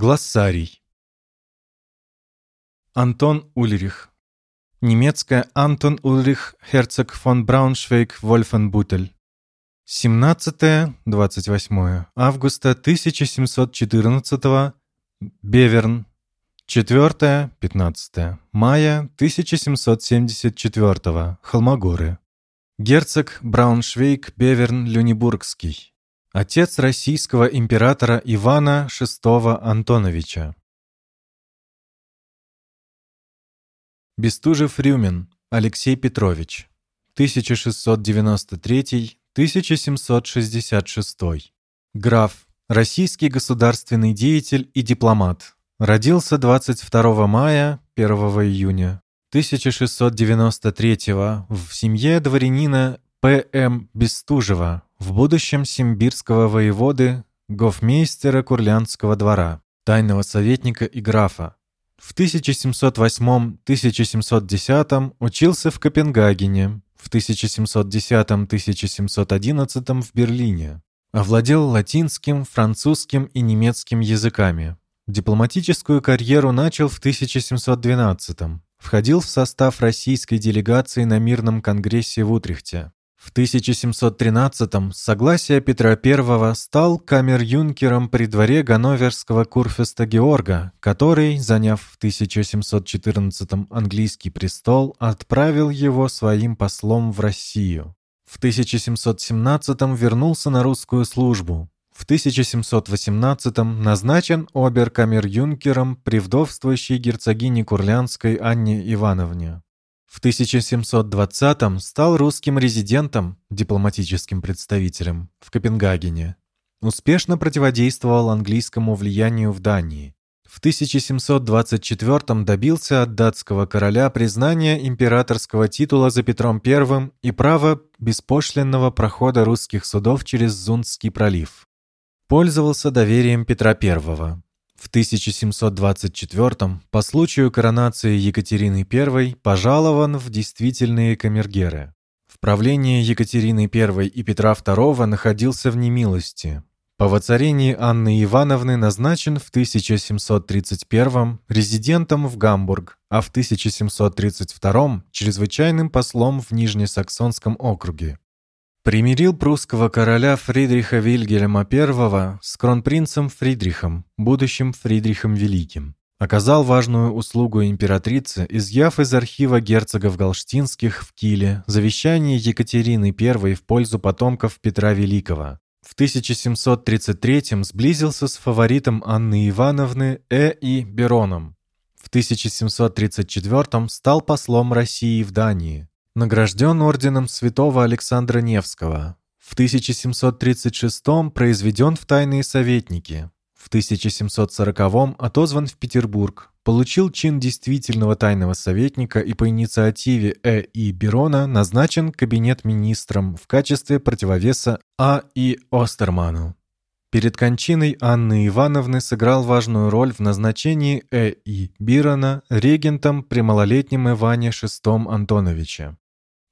Глоссарий. Антон Ульрих. Немецкая Антон Ульрих, герцог фон Брауншвейг, Вольфенбутель. 17-28 августа 1714 Беверн. 4-15 мая 1774 Холмогоры. Герцог Брауншвейг-Беверн-Люнебургский. Отец российского императора Ивана VI Антоновича. Бестужев-Рюмин Алексей Петрович. 1693-1766. Граф. Российский государственный деятель и дипломат. Родился 22 мая 1 июня 1693 в семье дворянина П.М. Бестужева в будущем симбирского воеводы, гофмейстера Курлянского двора, тайного советника и графа. В 1708-1710 учился в Копенгагене, в 1710-1711 в Берлине. Овладел латинским, французским и немецким языками. Дипломатическую карьеру начал в 1712 Входил в состав российской делегации на мирном конгрессе в Утрехте. В 1713-м с согласия Петра I стал камер-юнкером при дворе ганноверского курфюрста Георга, который, заняв в 1714-м английский престол, отправил его своим послом в Россию. В 1717-м вернулся на русскую службу. В 1718-м назначен обер-камер-юнкером при вдовствующей герцогине Курлянской Анне Ивановне. В 1720-м стал русским резидентом, дипломатическим представителем, в Копенгагене. Успешно противодействовал английскому влиянию в Дании. В 1724-м добился от датского короля признания императорского титула за Петром I и права беспошлинного прохода русских судов через Зундский пролив. Пользовался доверием Петра I. В 1724 по случаю коронации Екатерины I пожалован в действительные камергеры. В правлении Екатерины I и Петра II находился в немилости. По воцарении Анны Ивановны назначен в 1731 резидентом в Гамбург, а в 1732 чрезвычайным послом в Нижнесаксонском округе примирил прусского короля Фридриха Вильгельма I с кронпринцем Фридрихом, будущим Фридрихом Великим. Оказал важную услугу императрице, изъяв из архива герцогов Галштинских в Киле завещание Екатерины I в пользу потомков Петра Великого. В 1733 сблизился с фаворитом Анны Ивановны Э. И. Бероном. В 1734 стал послом России в Дании. Награжден орденом святого Александра Невского. В 1736 произведен в тайные советники. В 1740 отозван в Петербург. Получил чин действительного тайного советника и по инициативе Э. И. Берона назначен кабинет министром в качестве противовеса А. И. Остерману. Перед кончиной Анны Ивановны сыграл важную роль в назначении Э. И. Бирона регентом при малолетнем Иване VI Антоновиче.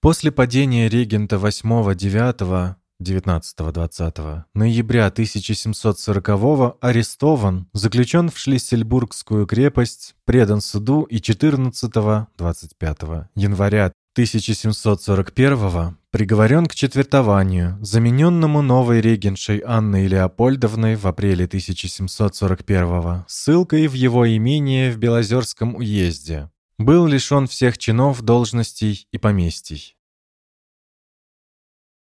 После падения регента 8-9 19-20 ноября 1740-го арестован, заключен в Шлиссельбургскую крепость, предан суду и 14-25 января 1741-го приговорен к четвертованию, замененному новой регеншей Анной Леопольдовной в апреле 1741-го, ссылкой в его имение в Белозерском уезде. Был лишен всех чинов, должностей и поместий.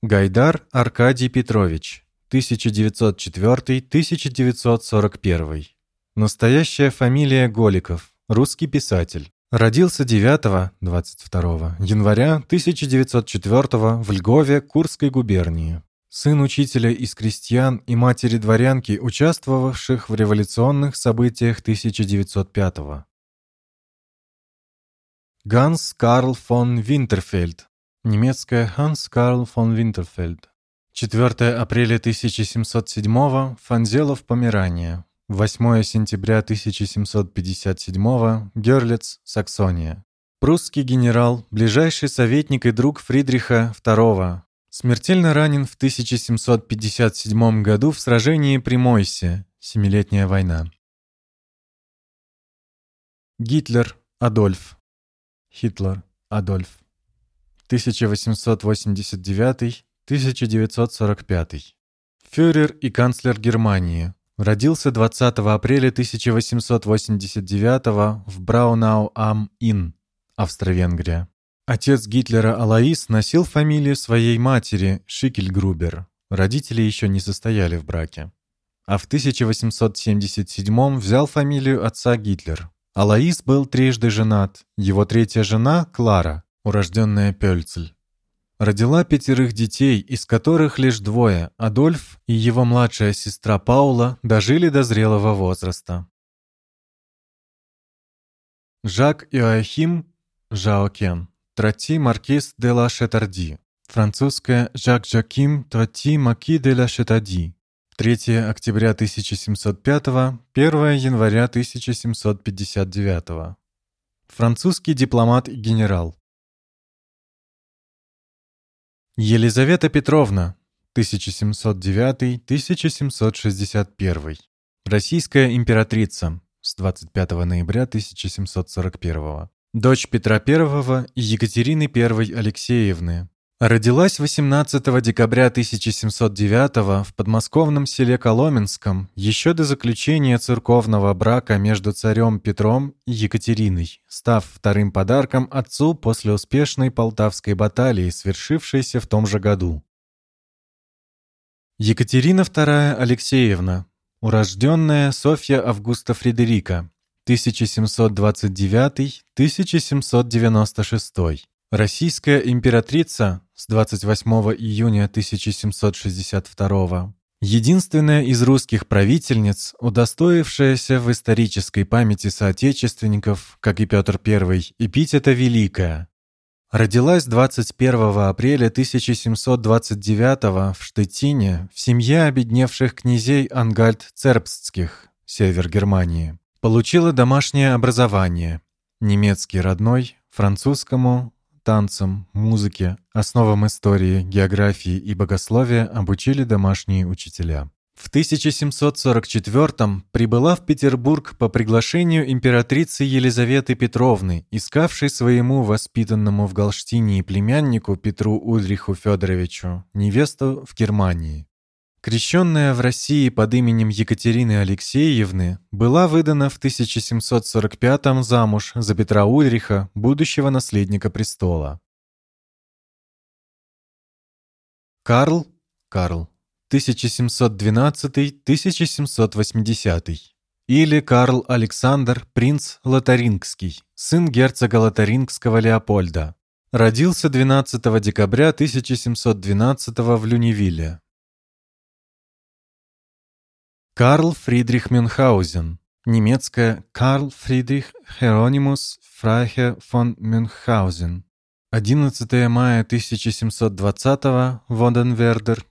Гайдар Аркадий Петрович, 1904-1941. Настоящая фамилия Голиков, русский писатель. Родился 9-22 января 1904 в Льгове Курской губернии. Сын учителя из крестьян и матери-дворянки, участвовавших в революционных событиях 1905 -го. Ганс Карл фон Винтерфельд, Немецкая Ханс Карл фон Винтерфельд. 4 апреля 1707 Фанзелов, Померания. 8 сентября 1757 Герлиц, Саксония. Прусский генерал, ближайший советник и друг Фридриха II. Смертельно ранен в 1757 году в сражении при Мойсе, Семилетняя война. Гитлер Адольф. Хитлер Адольф. 1889-1945. Фюрер и канцлер Германии. Родился 20 апреля 1889 в Браунау-ам-Ин, Австро-Венгрия. Отец Гитлера Алоис носил фамилию своей матери Шикельгрубер. Родители еще не состояли в браке. А в 1877 взял фамилию отца Гитлер. Алаис был трижды женат. Его третья жена, Клара, урожденная Пельцель. Родила пятерых детей, из которых лишь двое, Адольф и его младшая сестра Паула, дожили до зрелого возраста. Жак Иоахим Жаокен Трати Маркиз де ла Шетарди. Французская Жак Жаким Трати Маки де ла Шетади. 3 октября 1705, 1 января 1759. Французский дипломат и генерал. Елизавета Петровна, 1709-1761. Российская императрица с 25 ноября 1741 дочь Петра I и Екатерины I Алексеевны. Родилась 18 декабря 1709 в подмосковном селе Коломенском еще до заключения церковного брака между царем Петром и Екатериной, став вторым подарком отцу после успешной Полтавской баталии, свершившейся в том же году. Екатерина II Алексеевна, урожденная Софья Августа Фредерика, 1729-1796. Российская императрица с 28 июня 1762. Единственная из русских правительниц, удостоившаяся в исторической памяти соотечественников, как и Петр I, эпитета «Великая». Родилась 21 апреля 1729 в Штетине в семье обедневших князей Ангальд-Цербстских, север Германии. Получила домашнее образование. Немецкий родной, французскому, танцам, музыке, основам истории, географии и богословия обучили домашние учителя. В 1744 прибыла в Петербург по приглашению императрицы Елизаветы Петровны, искавшей своему воспитанному в Галштине племяннику Петру Ульриху Федоровичу невесту в Германии крещенная в России под именем Екатерины Алексеевны, была выдана в 1745 замуж за Петра Ульриха, будущего наследника престола. Карл, Карл, 1712-1780 или Карл Александр, принц Лотарингский, сын герцога Лотарингского Леопольда. Родился 12 декабря 1712 в Люневилле. Карл Фридрих Мюнхгаузен. Немецкое Карл Фридрих Херонимус Фрайхе фон Мюнхгаузен. 11 мая 1720 Воденвердер.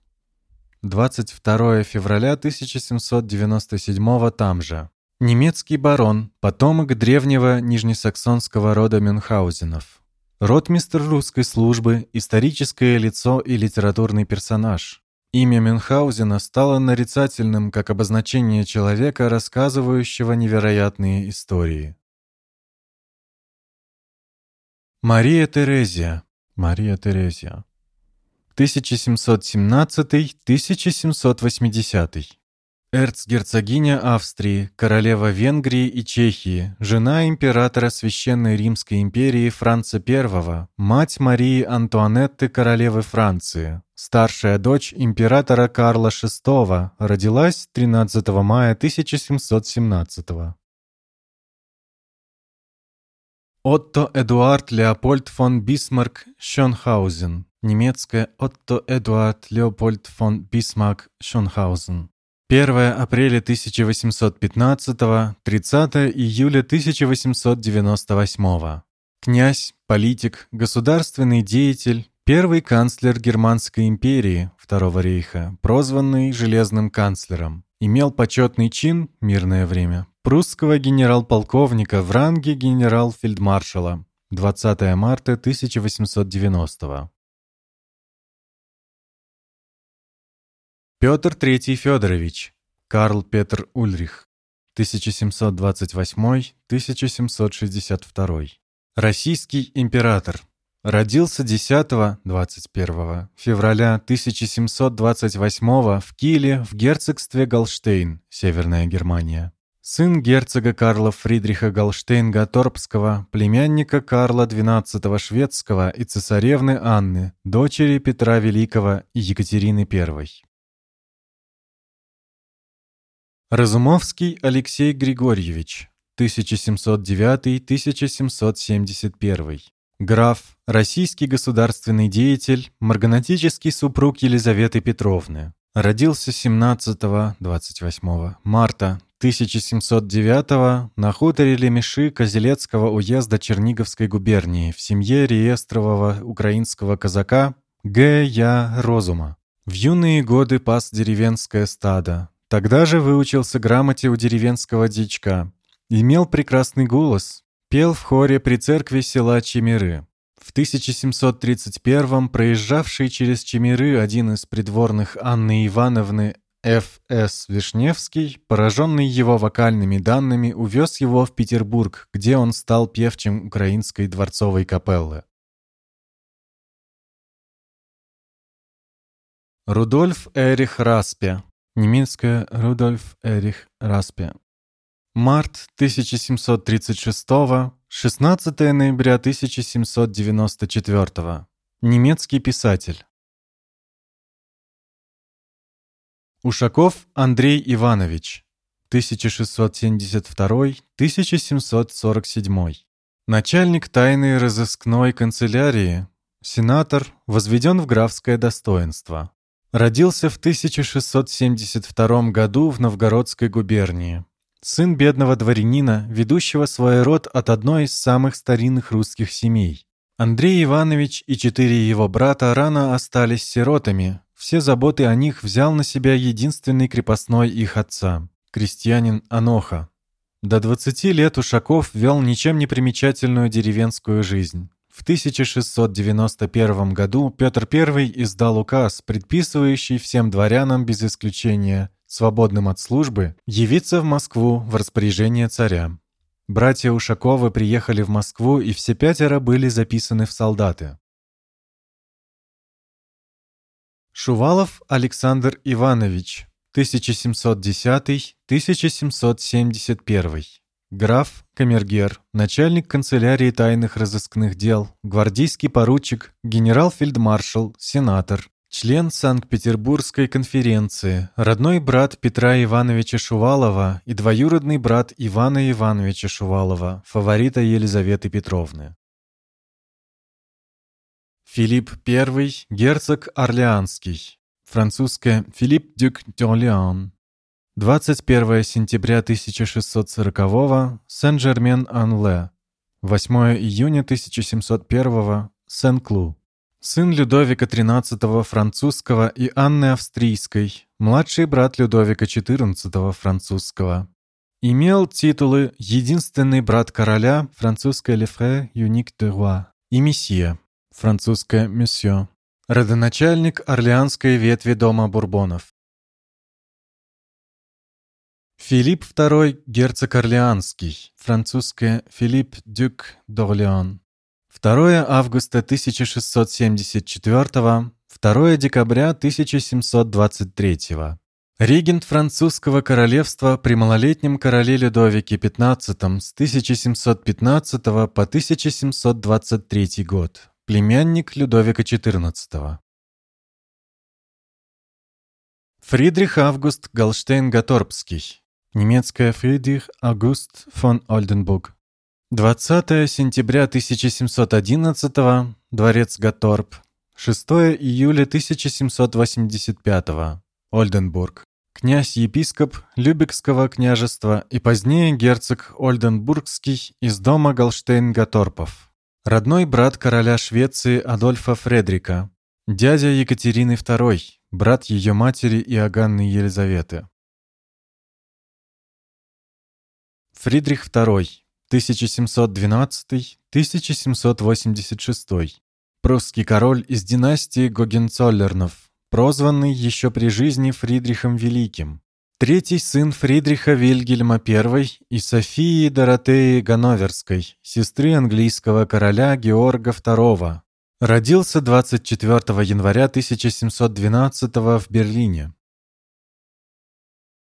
22 февраля 1797 там же. Немецкий барон, потомок древнего нижнесаксонского рода Мюнхгаузенов. Ротмистр русской службы, историческое лицо и литературный персонаж. Имя Мюнхгаузена стало нарицательным как обозначение человека, рассказывающего невероятные истории. Мария Терезия. Мария Терезия. 1717-1780. Эрцгерцогиня Австрии, королева Венгрии и Чехии, жена императора Священной Римской империи Франца I, мать Марии Антуанетты, королевы Франции, старшая дочь императора Карла VI, родилась 13 мая 1717 Отто Эдуард Леопольд фон Бисмарк Шонхаузен, немецкое Отто Эдуард Леопольд фон Бисмарк Шонхаузен 1 апреля 1815, 30 июля 1898. Князь, политик, государственный деятель, первый канцлер Германской империи Второго рейха, прозванный Железным канцлером, имел почетный чин, мирное время, прусского генерал-полковника в ранге генерал-фельдмаршала 20 марта 1890 Петр III Федорович, Карл Петр Ульрих, 1728-1762. Российский император. Родился 10-21 февраля 1728 в Киле в герцогстве Галштейн, Северная Германия. Сын герцога Карла Фридриха Галштейн-Гаторпского, племянника Карла XII Шведского и цесаревны Анны, дочери Петра Великого и Екатерины I. Разумовский Алексей Григорьевич, 1709-1771. Граф, российский государственный деятель, марганатический супруг Елизаветы Петровны. Родился 17-28 марта 1709 на хуторе Лемеши Козелецкого уезда Черниговской губернии в семье реестрового украинского казака Г. Я. Розума. В юные годы пас деревенское стадо. Тогда же выучился грамоте у деревенского дичка. Имел прекрасный голос. Пел в хоре при церкви села Чемеры. В 1731 проезжавший через Чемеры один из придворных Анны Ивановны Ф.С. Вишневский, пораженный его вокальными данными, увез его в Петербург, где он стал певчим украинской дворцовой капеллы. Рудольф Эрих Распе. Немецкое Рудольф Эрих Распе. Март 1736 16 ноября 1794 Немецкий писатель. Ушаков Андрей Иванович, 1672-1747. Начальник тайной разыскной канцелярии, сенатор, возведен в графское достоинство. Родился в 1672 году в Новгородской губернии. Сын бедного дворянина, ведущего свой род от одной из самых старинных русских семей. Андрей Иванович и четыре его брата рано остались сиротами. Все заботы о них взял на себя единственный крепостной их отца, крестьянин Аноха. До 20 лет Ушаков вел ничем не примечательную деревенскую жизнь. В 1691 году Петр I издал указ, предписывающий всем дворянам без исключения свободным от службы, явиться в Москву в распоряжение царя. Братья Ушаковы приехали в Москву, и все пятеро были записаны в солдаты. Шувалов Александр Иванович, 1710-1771. Граф, камергер, начальник канцелярии тайных разыскных дел, гвардейский поручик, генерал-фельдмаршал, сенатор, Член Санкт-Петербургской конференции, родной брат Петра Ивановича Шувалова и двоюродный брат Ивана Ивановича Шувалова, фаворита Елизаветы Петровны. Филипп I, герцог Орлеанский, французское Филипп дюк d'Orléans. 21 сентября 1640 Сен-Жермен-Ан-Ле. 8 июня 1701 Сен-Клу. Сын Людовика XIII французского и Анны Австрийской, младший брат Людовика XIV французского. Имел титулы «Единственный брат короля» французское «Le frère unique de roi» и «Мессия» французское «Monsieur», родоначальник Орлеанской ветви дома Бурбонов. Филипп II, герцог Орлеанский, французское «Филипп дюк d'Orléans», 2 августа 1674, 2 декабря 1723. Регент французского королевства при малолетнем короле Людовике XV с 1715 по 1723 год. Племянник Людовика XIV. Фридрих Август Галштейн-Гаторпский. Немецкая Фридрих Август фон Ольденбург. 20 сентября 1711 Дворец Гаторп. 6 июля 1785 Ольденбург. Князь-епископ Любекского княжества и позднее герцог Ольденбургский из дома Галштейн-Гаторпов. Родной брат короля Швеции Адольфа Фредрика. Дядя Екатерины II, брат ее матери Иоганны Елизаветы. Фридрих II 1712-1786. Прусский король из династии Гогенцоллернов, прозванный еще при жизни Фридрихом Великим. Третий сын Фридриха Вильгельма I и Софии Доротеи Ганноверской, сестры английского короля Георга II. Родился 24 января 1712 в Берлине.